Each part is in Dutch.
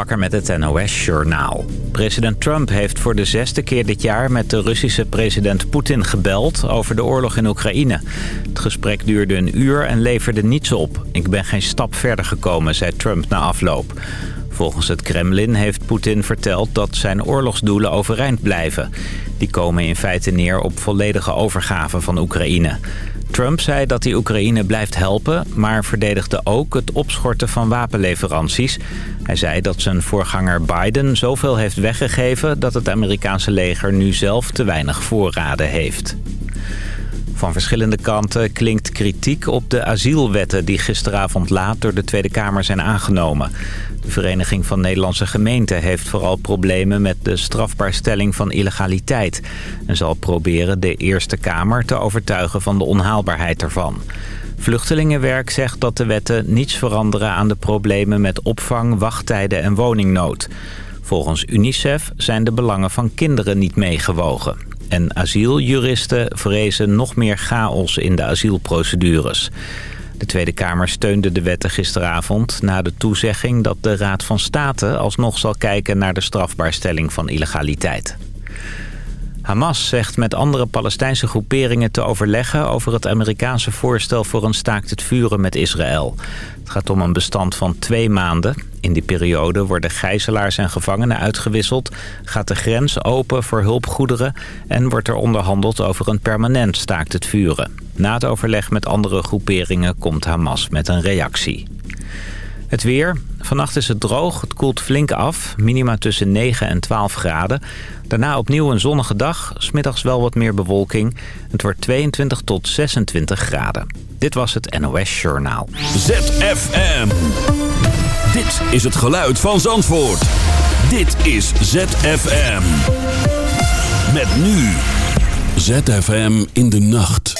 Bakker met het NOS Journaal. President Trump heeft voor de zesde keer dit jaar met de Russische president Poetin gebeld over de oorlog in Oekraïne. Het gesprek duurde een uur en leverde niets op. Ik ben geen stap verder gekomen, zei Trump na afloop. Volgens het Kremlin heeft Poetin verteld dat zijn oorlogsdoelen overeind blijven. Die komen in feite neer op volledige overgave van Oekraïne. Trump zei dat hij Oekraïne blijft helpen, maar verdedigde ook het opschorten van wapenleveranties. Hij zei dat zijn voorganger Biden zoveel heeft weggegeven dat het Amerikaanse leger nu zelf te weinig voorraden heeft. Van verschillende kanten klinkt kritiek op de asielwetten die gisteravond laat door de Tweede Kamer zijn aangenomen. De Vereniging van Nederlandse Gemeenten heeft vooral problemen met de strafbaarstelling van illegaliteit. En zal proberen de Eerste Kamer te overtuigen van de onhaalbaarheid ervan. Vluchtelingenwerk zegt dat de wetten niets veranderen aan de problemen met opvang, wachttijden en woningnood. Volgens UNICEF zijn de belangen van kinderen niet meegewogen. En asieljuristen vrezen nog meer chaos in de asielprocedures. De Tweede Kamer steunde de wetten gisteravond na de toezegging dat de Raad van State alsnog zal kijken naar de strafbaarstelling van illegaliteit. Hamas zegt met andere Palestijnse groeperingen te overleggen over het Amerikaanse voorstel voor een staakt het vuren met Israël. Het gaat om een bestand van twee maanden. In die periode worden gijzelaars en gevangenen uitgewisseld, gaat de grens open voor hulpgoederen en wordt er onderhandeld over een permanent staakt het vuren. Na het overleg met andere groeperingen komt Hamas met een reactie. Het weer. Vannacht is het droog. Het koelt flink af. Minima tussen 9 en 12 graden. Daarna opnieuw een zonnige dag. Smiddags wel wat meer bewolking. Het wordt 22 tot 26 graden. Dit was het NOS Journaal. ZFM. Dit is het geluid van Zandvoort. Dit is ZFM. Met nu. ZFM in de nacht.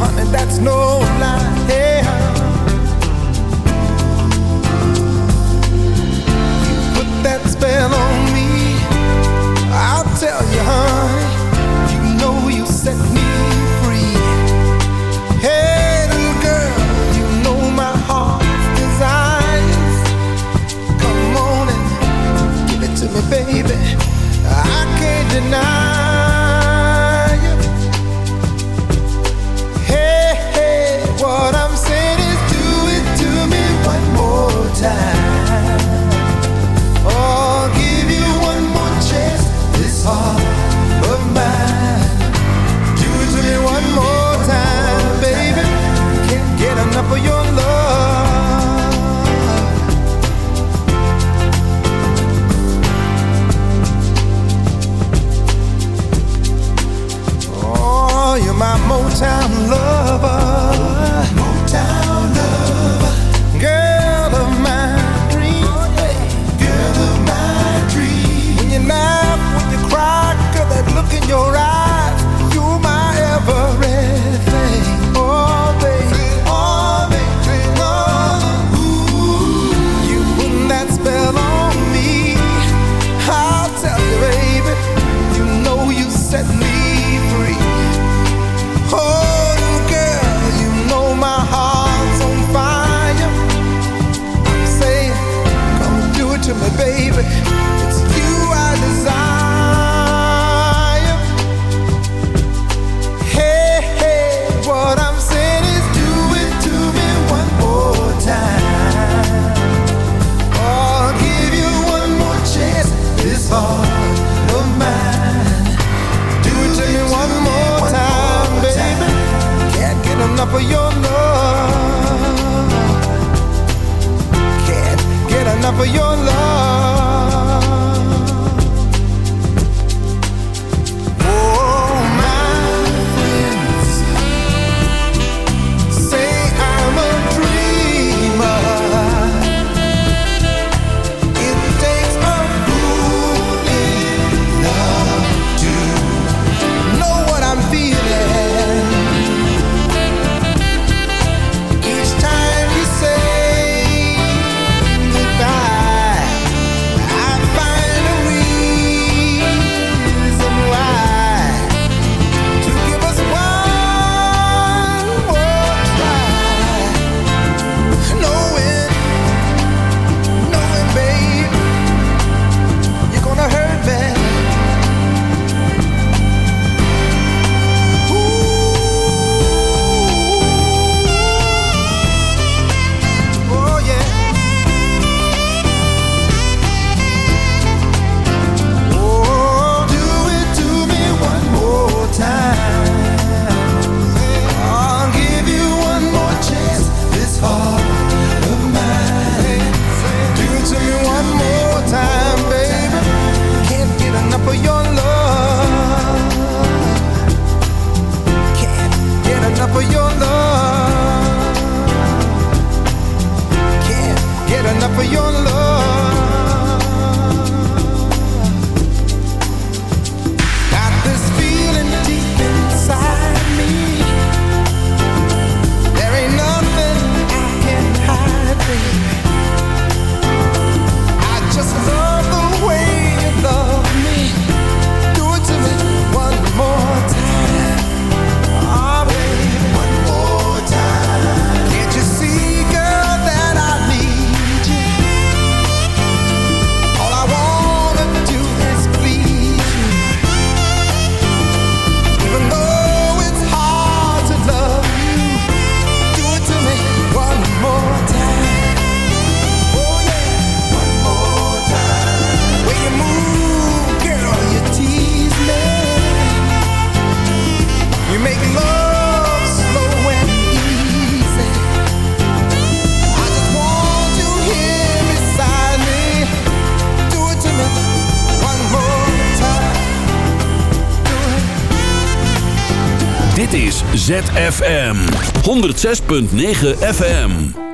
Honey, that's no lie. Hey. ZFM 106.9 FM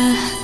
Yeah.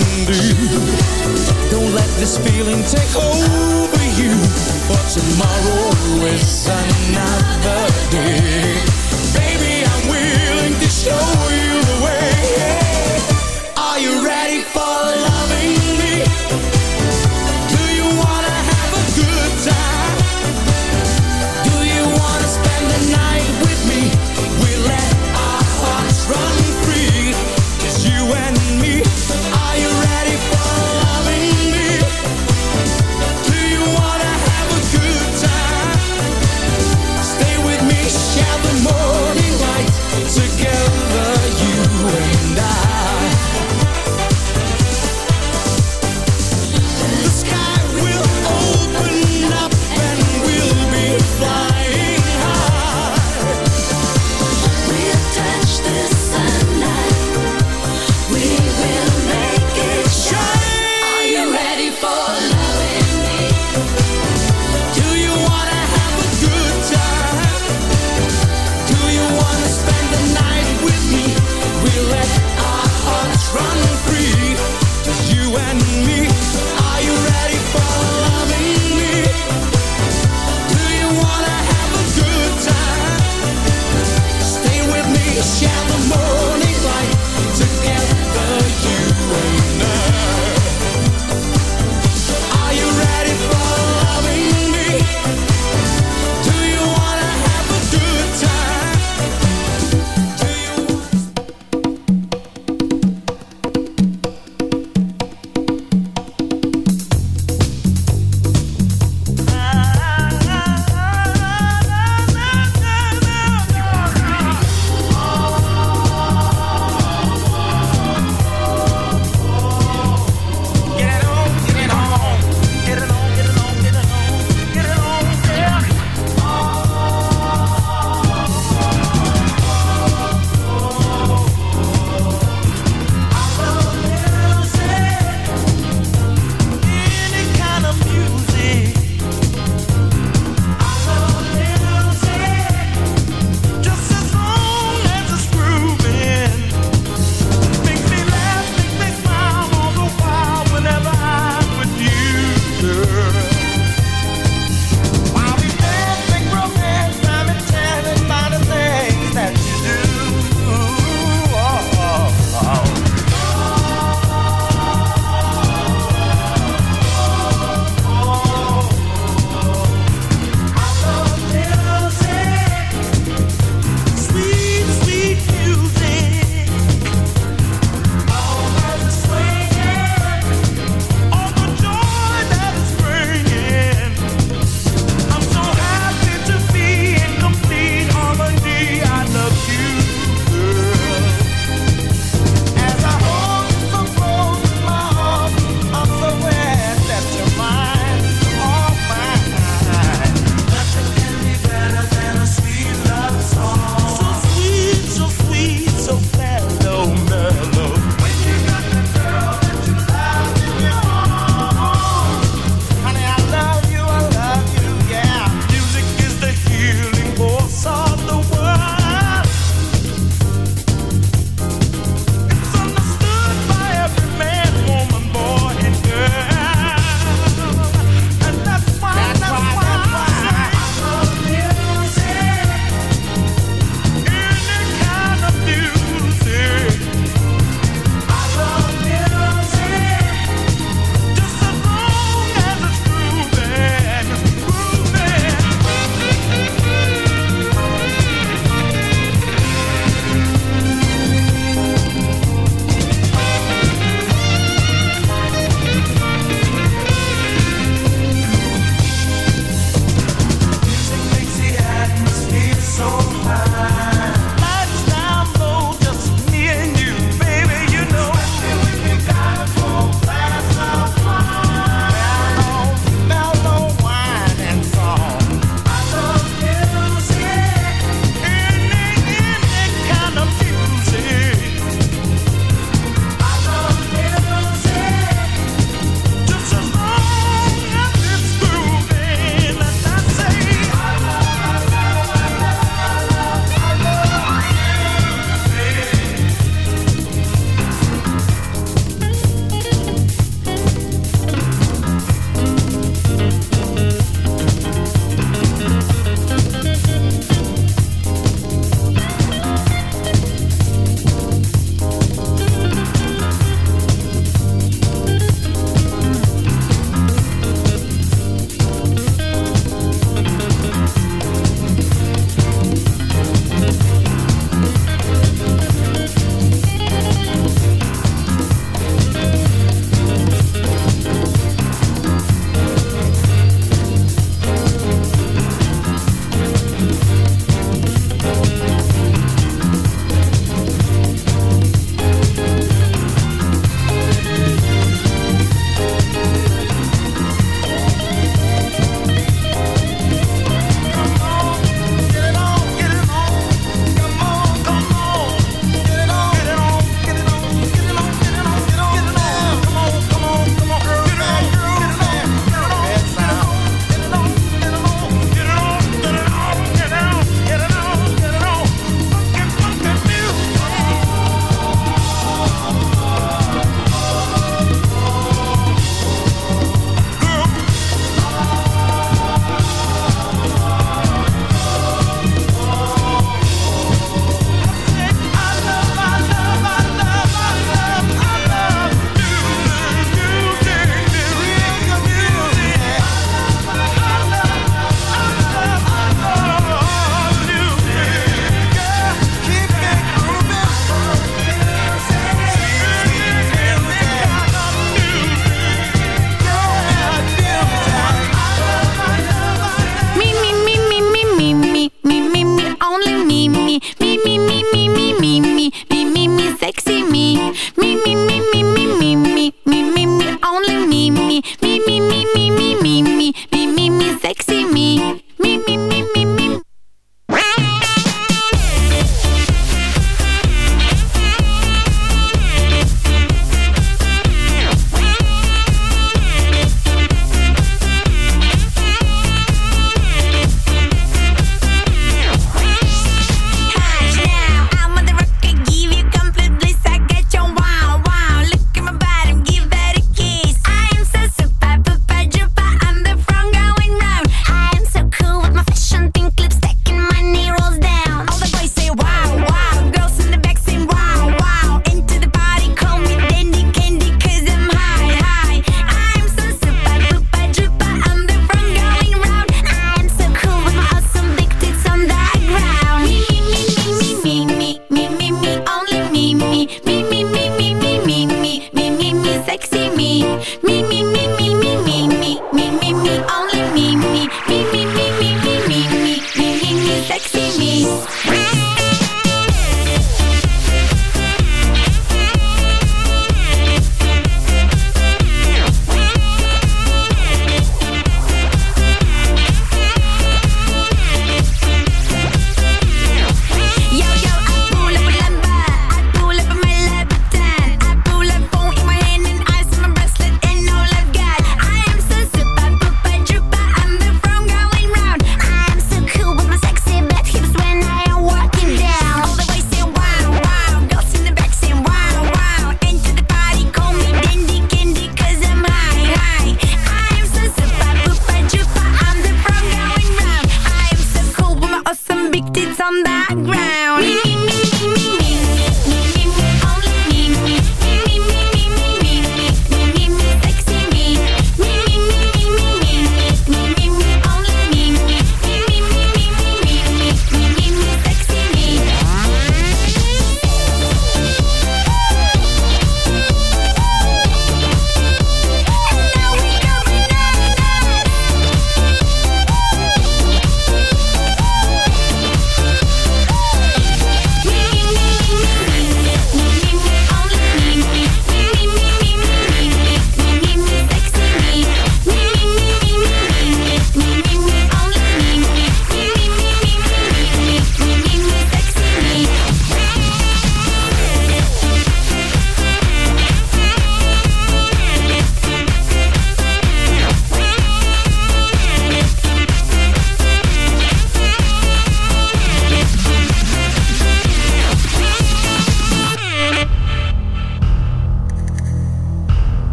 undo Don't let this feeling take over you. For tomorrow is another day.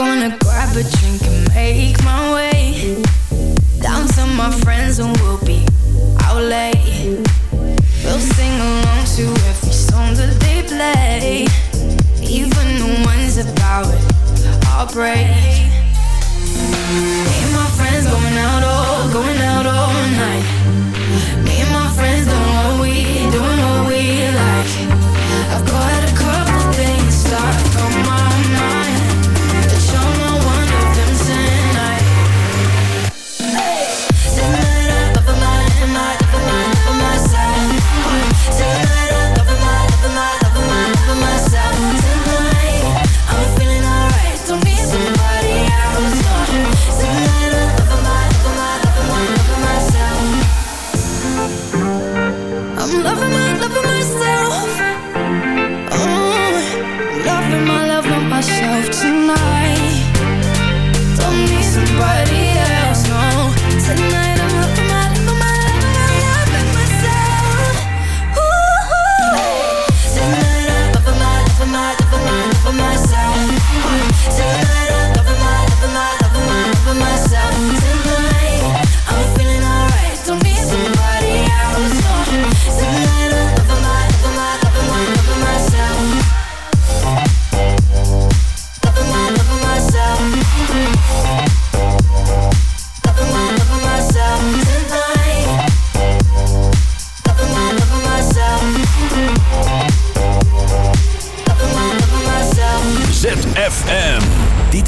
gonna grab a drink and make my way down to my friends, and we'll be out late. We'll sing along to every song that they play, even the ones about it. I'll break.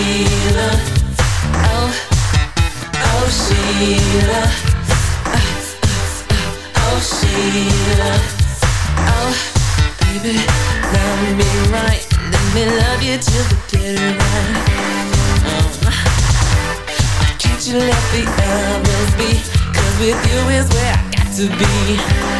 Sheila. Oh, oh Sheila. Oh, oh Sheila. Oh, baby, love me right. Let me love you till the dead of night. Uh-huh. Can't you let the others be? Cause with you is where I got to be.